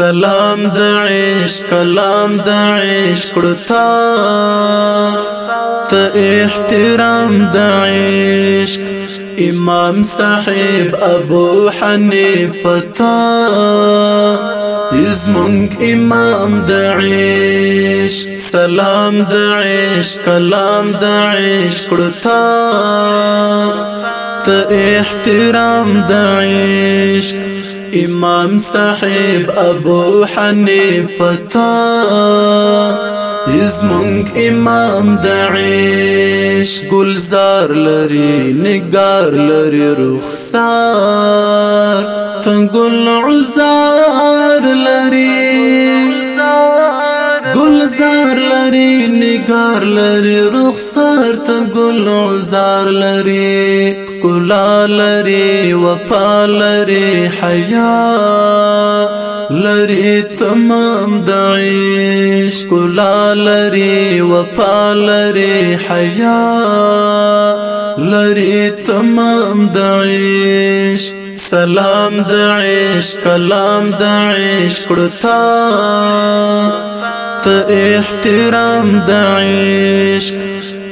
سلام د عشق کلام د عشق کړتا. ته احترام د عشق امام صاحب ابو حنیفه تا. ازمونږ امام د عشق سلام د عشق کلام د عشق کړتا. ته احترام د عشق إمام صاحب أبو حنیفه تا. ازمونږ إمام د عیش گلزار لري نگار لري رخسار تنگل عزار لري. گلزار لري نگار لري رخسار تنگل عزار لري کلا لري وفا لري حیا لري تمام دعيش کلا لري وفا لري حیا لري تمام دعيش سلام دعيش کلام دعيش کړتا ته احترام دعيش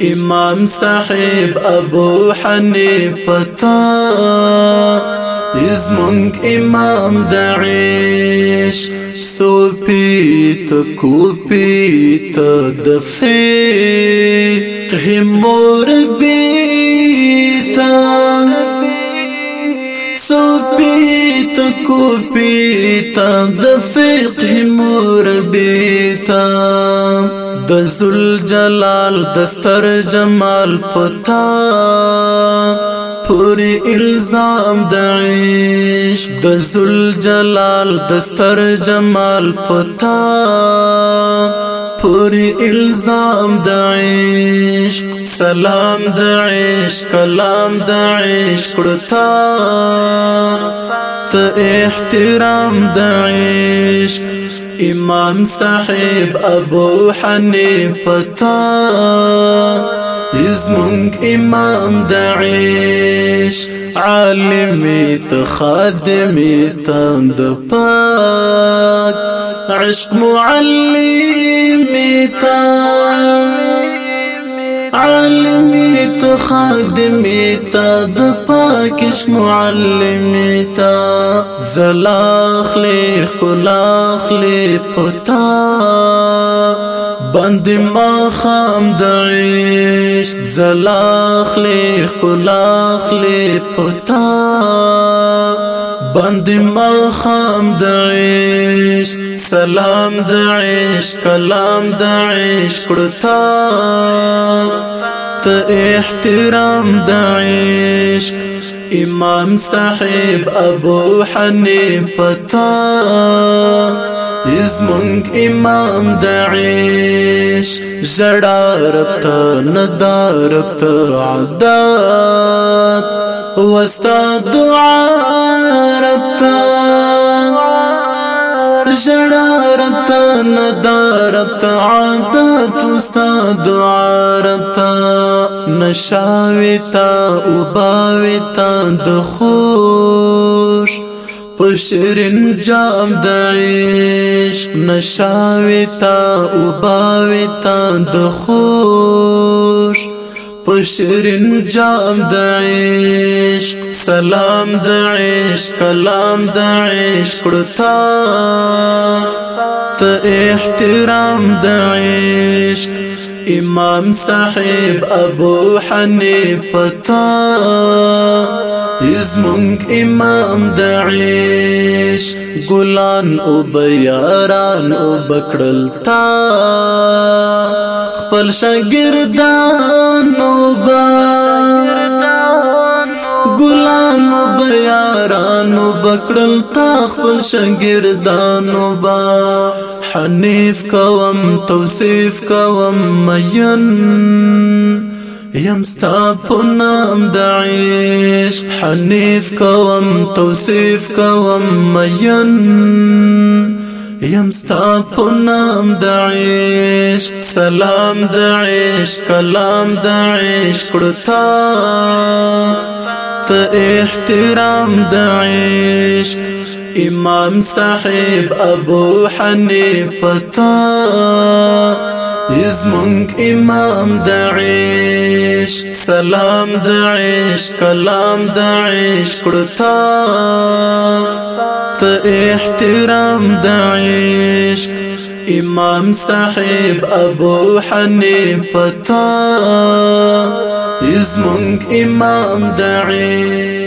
امام صاحب ابو حنیفه تا. ازمونږ امام دعیش سوپی ته کوپی ته د فقه سوپی ته کوپی ته د فقه مربی تا د ذل جلال دستر جمال پتا. پوری الزام د عشق د ذل جلال دستر جمال پتا پوری الزام د عشق. سلام د عشق کلام د عشق کړتا ته احترام د عشق. امام صاحب ابو حنیفه تا. ازمونږ امام دعیش عالمی ته خادمی پاک. عشق معلمی تا عالمی ته خادمی تا د پاکش معلمی تا زلاخلی خلاخلی باندې ما خام د عشق زلاخ لې خلاخ لې پتا باندې ما خام د عشق سلام د عشق کلام د عشق کړتا. ته احترام د عشق امام صاحب ابو حنیفه زمونږ امام د عيش زړه رب ته ندار رب ته عادت وستا دعا ربتا جڑا ربتا ندا ربتا عادت وستا دعا ربتا نشاویتا اوباویتا دخوش پشرن جام دعیش عشق نشاویتا وباویتا دخوش پشرین جام د عشق سلام د عشق کلام د عشق کړتا. ته احترام د عشق إمام صاحب أبو حنیفه تا ازمونږ امام د عشق ګلان أو بیاران أو بکړل تا خپل أو با ګلانو بیارانو بکړل تا خپل شاګردانو با. حنیف کوم توصیف کوم مین. یم ستا په نام د عشق. حنیف کوم توصیف کوم مین. یم ستا په نام د عشق. سلام د عشق کلام د عشق کړتا ته احترام د عشق امام صاحب ابو حنیفه زمونږ امام د سلام د عشق کلام د عشق کړتا ته احترام د امام صاحب ابو حنیفه زمونږ إمام د عشق